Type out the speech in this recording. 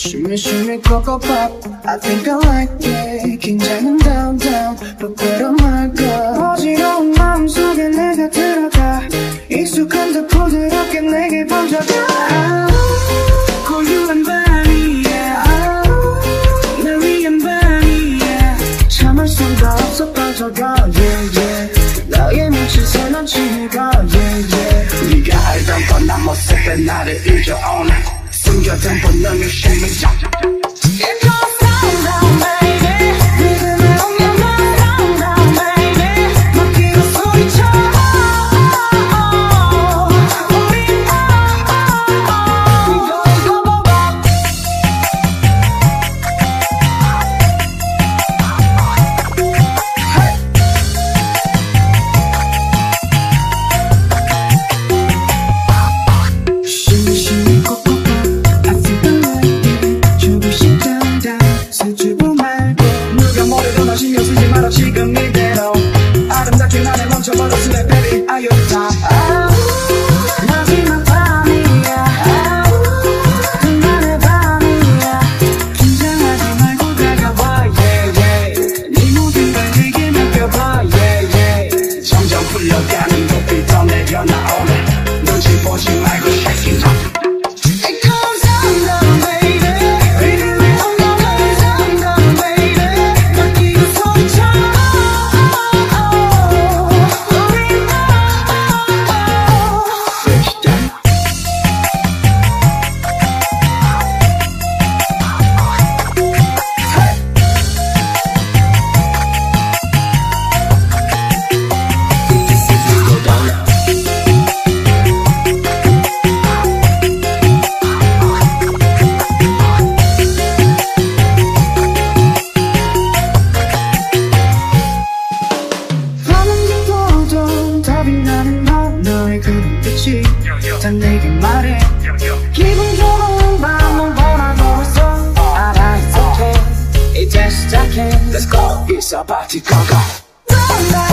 Shimmy shimmy coco pop. I think I like it. 긴장은 down down 부끄러워 말까 어지러운 마음속에 내가 들어가. 익숙한 듯 부드럽게 내게 번져가. 고유한 밤이야. 날 위한 밤이야. 참을 수가 없어 빠져가. Yeah yeah. 너의 미친 새난 치가. Yeah yeah. 네가 알던 뻔한 모습에 나를 잊어 오늘 i don't 失 지금 이대로 아름답게 나를 멈춰버렸을래 baby Are you top? 그 눈빛이 다 내게 말해. 기분 좋은 밤은 보라고 있어 알아 it's okay 이제 시작해. Let's go. to go go